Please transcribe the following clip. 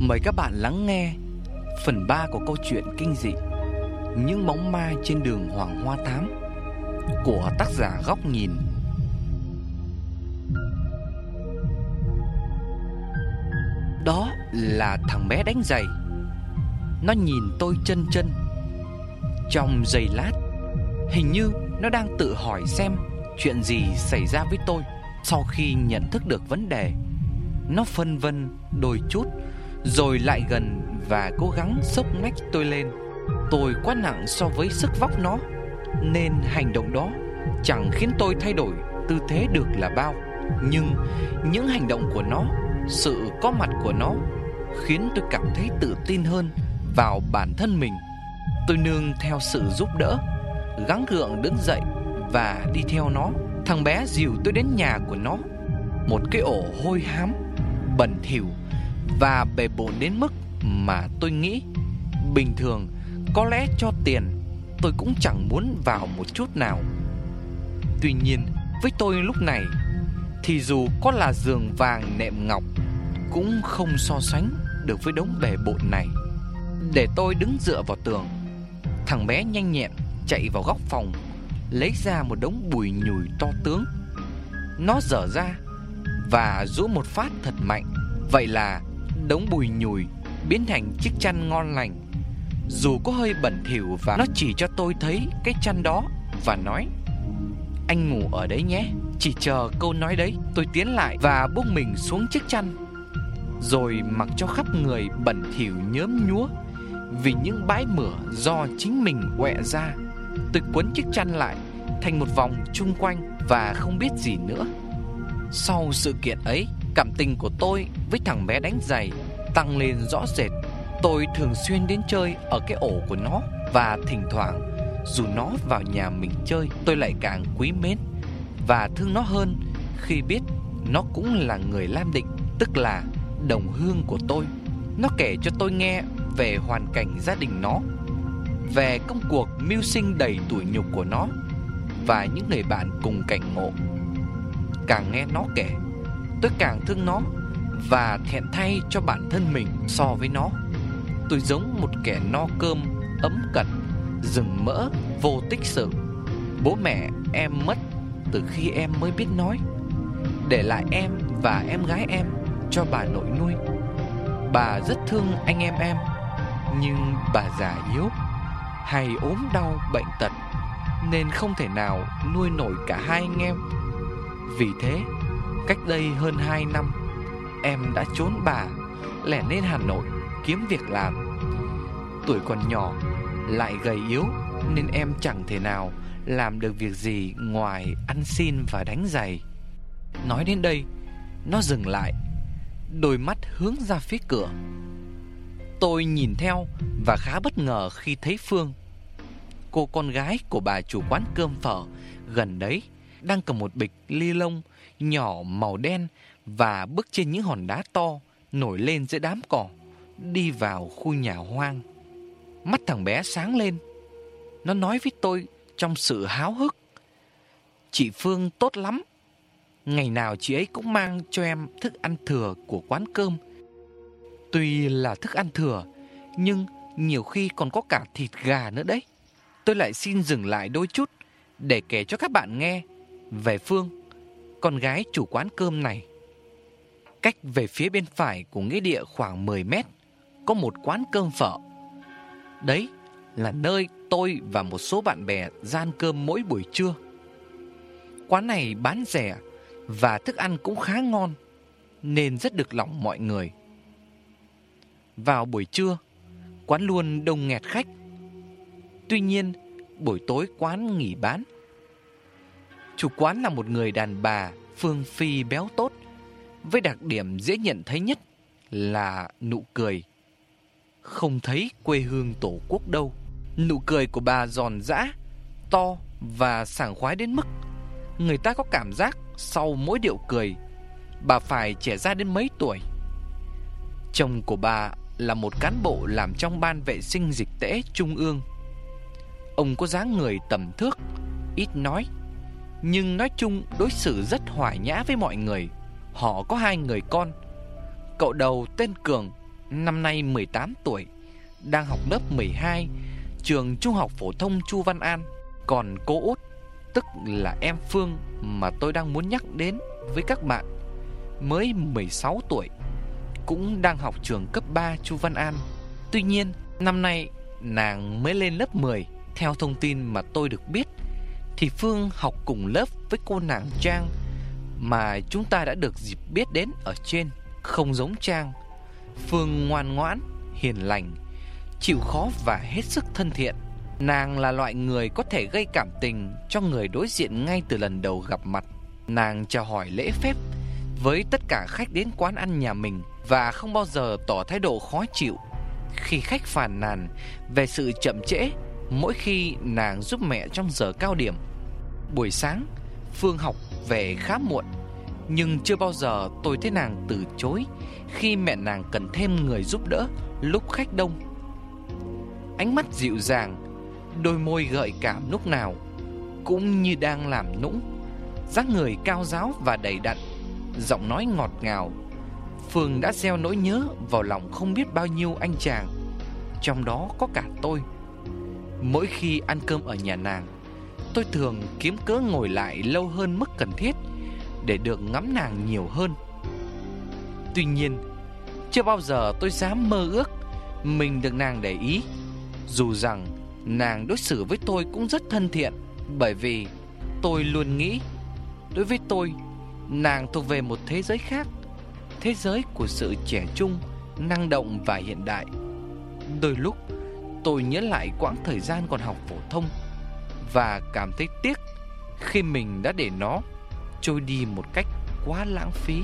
Mời các bạn lắng nghe phần 3 của câu chuyện kinh dị Những bóng ma trên đường Hoàng Hoa Thám của tác giả Góc Nhìn. Đó là thằng bé đánh giày. Nó nhìn tôi chân chân. Trong giây lát, hình như nó đang tự hỏi xem chuyện gì xảy ra với tôi. Sau khi nhận thức được vấn đề, nó phân vân đôi chút rồi lại gần và cố gắng sốc nách tôi lên. Tôi quá nặng so với sức vóc nó, nên hành động đó chẳng khiến tôi thay đổi tư thế được là bao. Nhưng những hành động của nó, sự có mặt của nó khiến tôi cảm thấy tự tin hơn vào bản thân mình. Tôi nương theo sự giúp đỡ, gắng gượng đứng dậy và đi theo nó. Thằng bé dìu tôi đến nhà của nó, một cái ổ hôi hám, bẩn thỉu và bề bộn đến mức mà tôi nghĩ bình thường có lẽ cho tiền tôi cũng chẳng muốn vào một chút nào. Tuy nhiên, với tôi lúc này thì dù có là giường vàng nệm ngọc cũng không so sánh được với đống bề bộn này. Để tôi đứng dựa vào tường, thằng bé nhanh nhẹn chạy vào góc phòng, lấy ra một đống bùi nhùi to tướng. Nó dở ra và rũ một phát thật mạnh. Vậy là đống bùi nhùi biến thành chiếc chăn ngon lành. Dù có hơi bẩn thỉu và nó chỉ cho tôi thấy cái chăn đó và nói: "Anh ngủ ở đấy nhé." Chỉ chờ câu nói đấy, tôi tiến lại và buông mình xuống chiếc chăn, rồi mặc cho khắp người bẩn thỉu nhớm nhúa vì những bãi mửa do chính mình quẹ ra. Tôi quấn chiếc chăn lại thành một vòng chung quanh và không biết gì nữa. Sau sự kiện ấy, cảm tình của tôi với thằng bé đánh giày tăng lên rõ rệt. Tôi thường xuyên đến chơi ở cái ổ của nó và thỉnh thoảng dù nó vào nhà mình chơi, tôi lại càng quý mến và thương nó hơn khi biết nó cũng là người Lam Định, tức là đồng hương của tôi. Nó kể cho tôi nghe về hoàn cảnh gia đình nó, về công cuộc mưu sinh đầy tuổi nhục của nó và những người bạn cùng cảnh ngộ. Càng nghe nó kể, tôi càng thương nó và thẹn thay cho bản thân mình so với nó. Tôi giống một kẻ no cơm, ấm cật, rừng mỡ, vô tích sự. Bố mẹ em mất từ khi em mới biết nói, để lại em và em gái em cho bà nội nuôi. Bà rất thương anh em em, nhưng bà già yếu, hay ốm đau bệnh tật, nên không thể nào nuôi nổi cả hai anh em. Vì thế, cách đây hơn hai năm, em đã trốn bà lẻn lên Hà Nội kiếm việc làm. Tuổi còn nhỏ, lại gầy yếu nên em chẳng thể nào làm được việc gì ngoài ăn xin và đánh giày. Nói đến đây, nó dừng lại, đôi mắt hướng ra phía cửa. Tôi nhìn theo và khá bất ngờ khi thấy Phương, cô con gái của bà chủ quán cơm phở gần đấy, đang cầm một bịch ly lông nhỏ màu đen và bước trên những hòn đá to nổi lên giữa đám cỏ, đi vào khu nhà hoang. Mắt thằng bé sáng lên. Nó nói với tôi trong sự háo hức. Chị Phương tốt lắm. Ngày nào chị ấy cũng mang cho em thức ăn thừa của quán cơm. Tuy là thức ăn thừa, nhưng nhiều khi còn có cả thịt gà nữa đấy. Tôi lại xin dừng lại đôi chút để kể cho các bạn nghe về Phương, con gái chủ quán cơm này. Cách về phía bên phải của nghĩa địa khoảng 10 mét Có một quán cơm phở. Đấy là nơi tôi và một số bạn bè gian cơm mỗi buổi trưa. Quán này bán rẻ Và thức ăn cũng khá ngon Nên rất được lòng mọi người. Vào buổi trưa Quán luôn đông nghẹt khách. Tuy nhiên Buổi tối quán nghỉ bán. Chủ quán là một người đàn bà Phương Phi béo tốt với đặc điểm dễ nhận thấy nhất là nụ cười. Không thấy quê hương tổ quốc đâu. Nụ cười của bà giòn giã, to và sảng khoái đến mức người ta có cảm giác sau mỗi điệu cười, bà phải trẻ ra đến mấy tuổi. Chồng của bà là một cán bộ làm trong ban vệ sinh dịch tễ trung ương. Ông có dáng người tầm thước, ít nói, nhưng nói chung đối xử rất hòa nhã với mọi người. Họ có hai người con Cậu đầu tên Cường năm nay 18 tuổi, đang học lớp 12, trường Trung học phổ thông Chu Văn An. Còn cô Út, tức là em Phương mà tôi đang muốn nhắc đến với các bạn, mới 16 tuổi, cũng đang học trường cấp 3 Chu Văn An. Tuy nhiên, năm nay nàng mới lên lớp 10, theo thông tin mà tôi được biết thì Phương học cùng lớp với cô nàng Trang mà chúng ta đã được dịp biết đến ở trên, không giống Trang. Phương ngoan ngoãn, hiền lành, chịu khó và hết sức thân thiện. Nàng là loại người có thể gây cảm tình cho người đối diện ngay từ lần đầu gặp mặt. Nàng chào hỏi lễ phép với tất cả khách đến quán ăn nhà mình và không bao giờ tỏ thái độ khó chịu khi khách phàn nàn về sự chậm trễ mỗi khi nàng giúp mẹ trong giờ cao điểm. Buổi sáng, Phương học về khá muộn, nhưng chưa bao giờ tôi thấy nàng từ chối khi mẹ nàng cần thêm người giúp đỡ lúc khách đông. Ánh mắt dịu dàng, đôi môi gợi cảm lúc nào cũng như đang làm nũng, dáng người cao giáo và đầy đặn, giọng nói ngọt ngào. Phương đã gieo nỗi nhớ vào lòng không biết bao nhiêu anh chàng, trong đó có cả tôi. Mỗi khi ăn cơm ở nhà nàng, tôi thường kiếm cớ ngồi lại lâu hơn mức cần thiết để được ngắm nàng nhiều hơn. Tuy nhiên, chưa bao giờ tôi dám mơ ước mình được nàng để ý, dù rằng nàng đối xử với tôi cũng rất thân thiện, bởi vì tôi luôn nghĩ đối với tôi, nàng thuộc về một thế giới khác, thế giới của sự trẻ trung, năng động và hiện đại. Đôi lúc tôi nhớ lại quãng thời gian còn học phổ thông và cảm thấy tiếc khi mình đã để nó trôi đi một cách quá lãng phí.